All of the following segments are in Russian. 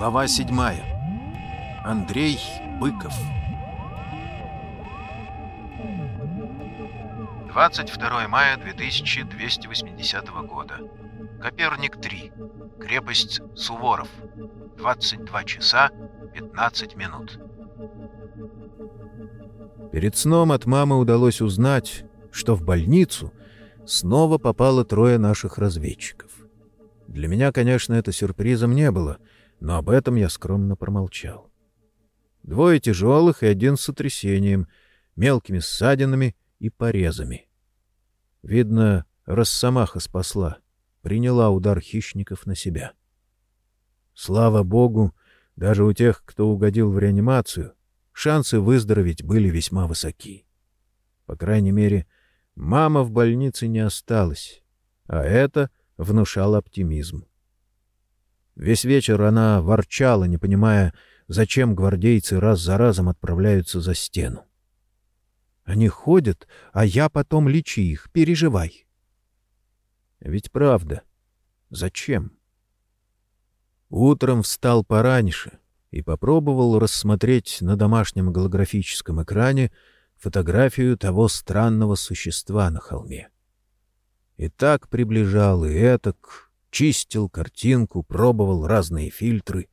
Глава 7. Андрей Быков. 22 мая 2280 года. Коперник 3. Крепость Суворов. 22 часа 15 минут. Перед сном от мамы удалось узнать, что в больницу снова попало трое наших разведчиков. Для меня, конечно, это сюрпризом не было, но об этом я скромно промолчал. Двое тяжелых и один с сотрясением, мелкими ссадинами и порезами. Видно, Росомаха спасла, приняла удар хищников на себя. Слава богу, даже у тех, кто угодил в реанимацию, шансы выздороветь были весьма высоки. По крайней мере, мама в больнице не осталась, а это внушало оптимизм. Весь вечер она ворчала, не понимая, зачем гвардейцы раз за разом отправляются за стену. Они ходят, а я потом лечи их, переживай. Ведь правда. Зачем? Утром встал пораньше и попробовал рассмотреть на домашнем голографическом экране фотографию того странного существа на холме. И так приближал, и этак, чистил картинку, пробовал разные фильтры.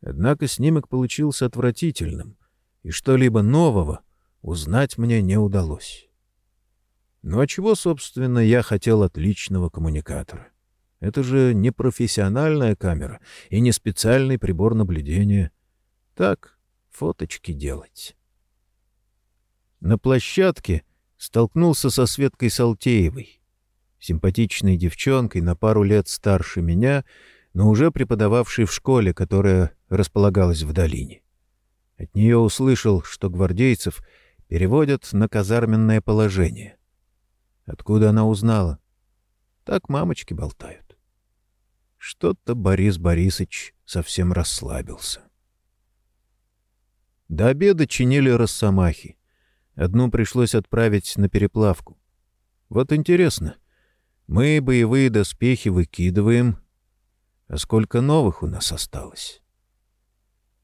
Однако снимок получился отвратительным, и что-либо нового узнать мне не удалось. Ну а чего, собственно, я хотел от личного коммуникатора? Это же не профессиональная камера и не специальный прибор наблюдения. Так, фоточки делать. На площадке столкнулся со Светкой Салтеевой, симпатичной девчонкой на пару лет старше меня, но уже преподававшей в школе, которая располагалась в долине. От нее услышал, что гвардейцев переводят на казарменное положение. Откуда она узнала? Так мамочки болтают. Что-то Борис Борисович совсем расслабился. До обеда чинили росомахи. Одну пришлось отправить на переплавку. Вот интересно, мы боевые доспехи выкидываем, а сколько новых у нас осталось?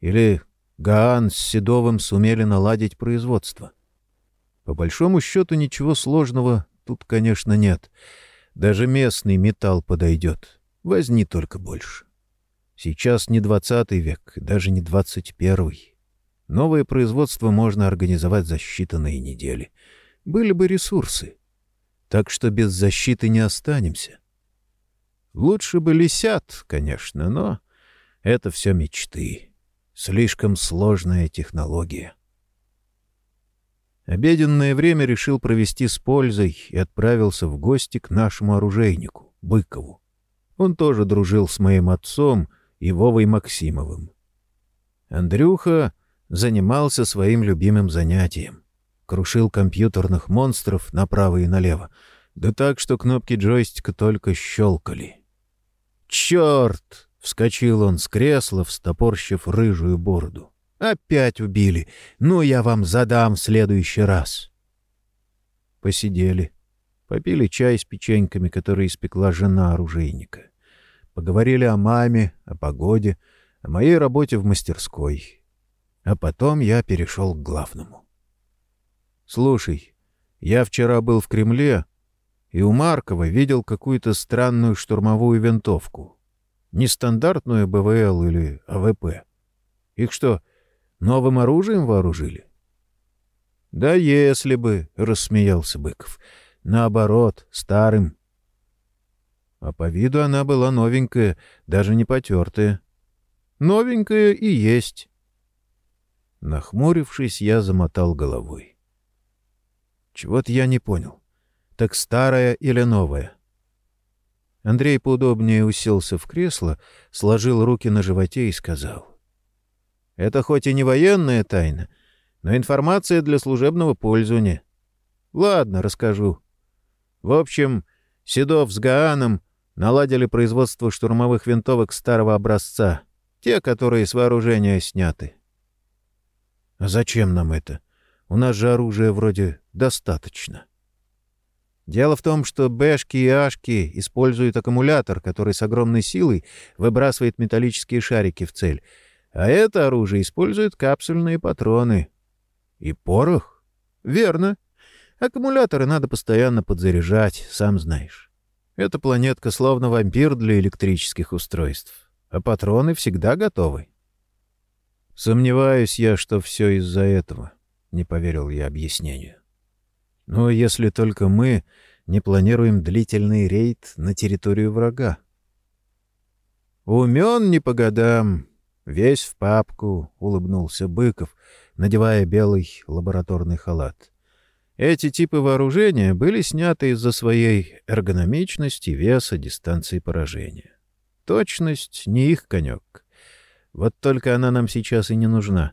Или Гаан с Седовым сумели наладить производство? По большому счету ничего сложного тут, конечно, нет. Даже местный металл подойдет. Возни только больше. Сейчас не двадцатый век, даже не двадцать первый. Новое производство можно организовать за считанные недели. Были бы ресурсы. Так что без защиты не останемся. Лучше бы лисят, конечно, но это все мечты. Слишком сложная технология. Обеденное время решил провести с пользой и отправился в гости к нашему оружейнику, Быкову. Он тоже дружил с моим отцом и Вовой Максимовым. Андрюха занимался своим любимым занятием. Крушил компьютерных монстров направо и налево, да так, что кнопки джойстика только щелкали. «Черт!» — вскочил он с кресла, встопорщив рыжую бороду. «Опять убили! Ну, я вам задам в следующий раз!» Посидели. Попили чай с печеньками, которые испекла жена оружейника. Поговорили о маме, о погоде, о моей работе в мастерской. А потом я перешел к главному. «Слушай, я вчера был в Кремле, и у Маркова видел какую-то странную штурмовую винтовку. Нестандартную БВЛ или АВП. Их что, новым оружием вооружили?» «Да если бы», — рассмеялся Быков, — Наоборот, старым. А по виду она была новенькая, даже не потертая. Новенькая и есть. Нахмурившись, я замотал головой. Чего-то я не понял. Так старая или новая? Андрей поудобнее уселся в кресло, сложил руки на животе и сказал. «Это хоть и не военная тайна, но информация для служебного пользования. Ладно, расскажу. В общем, Седов с Гааном наладили производство штурмовых винтовок старого образца, те, которые с вооружения сняты. — А зачем нам это? У нас же оружия вроде достаточно. Дело в том, что бэшки и ашки используют аккумулятор, который с огромной силой выбрасывает металлические шарики в цель, а это оружие использует капсульные патроны. И порох? Верно. Аккумуляторы надо постоянно подзаряжать, сам знаешь. Эта планетка словно вампир для электрических устройств, а патроны всегда готовы. Сомневаюсь я, что все из-за этого, — не поверил я объяснению. Но если только мы не планируем длительный рейд на территорию врага. «Умен не по годам, весь в папку», — улыбнулся Быков, надевая белый лабораторный халат. Эти типы вооружения были сняты из-за своей эргономичности, веса, дистанции поражения. Точность — не их конек. Вот только она нам сейчас и не нужна.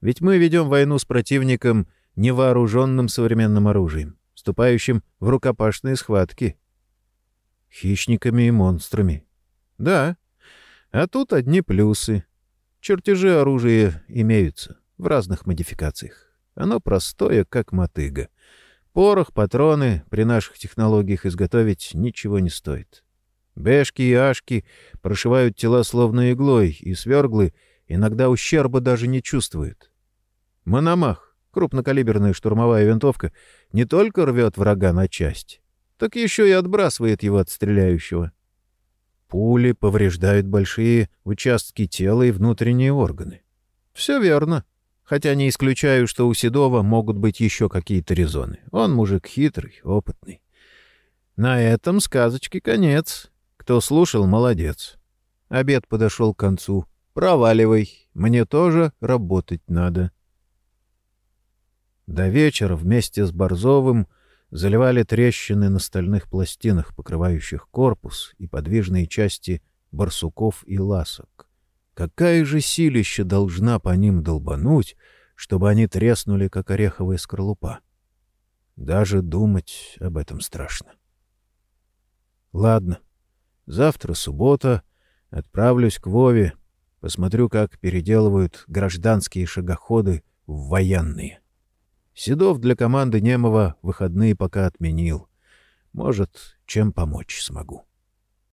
Ведь мы ведем войну с противником, невооруженным современным оружием, вступающим в рукопашные схватки. Хищниками и монстрами. Да. А тут одни плюсы. Чертежи оружия имеются в разных модификациях. Оно простое, как мотыга. Порох, патроны при наших технологиях изготовить ничего не стоит. Бэшки и ашки прошивают тела словно иглой, и сверглы иногда ущерба даже не чувствуют. Мономах, крупнокалиберная штурмовая винтовка, не только рвет врага на части, так еще и отбрасывает его от стреляющего. Пули повреждают большие участки тела и внутренние органы. Все верно хотя не исключаю, что у Седова могут быть еще какие-то резоны. Он мужик хитрый, опытный. На этом сказочке конец. Кто слушал, молодец. Обед подошел к концу. Проваливай, мне тоже работать надо. До вечера вместе с Борзовым заливали трещины на стальных пластинах, покрывающих корпус и подвижные части барсуков и ласок. Какая же силища должна по ним долбануть, чтобы они треснули, как ореховая скорлупа? Даже думать об этом страшно. Ладно, завтра суббота, отправлюсь к Вове, посмотрю, как переделывают гражданские шагоходы в военные. Седов для команды Немова выходные пока отменил. Может, чем помочь смогу.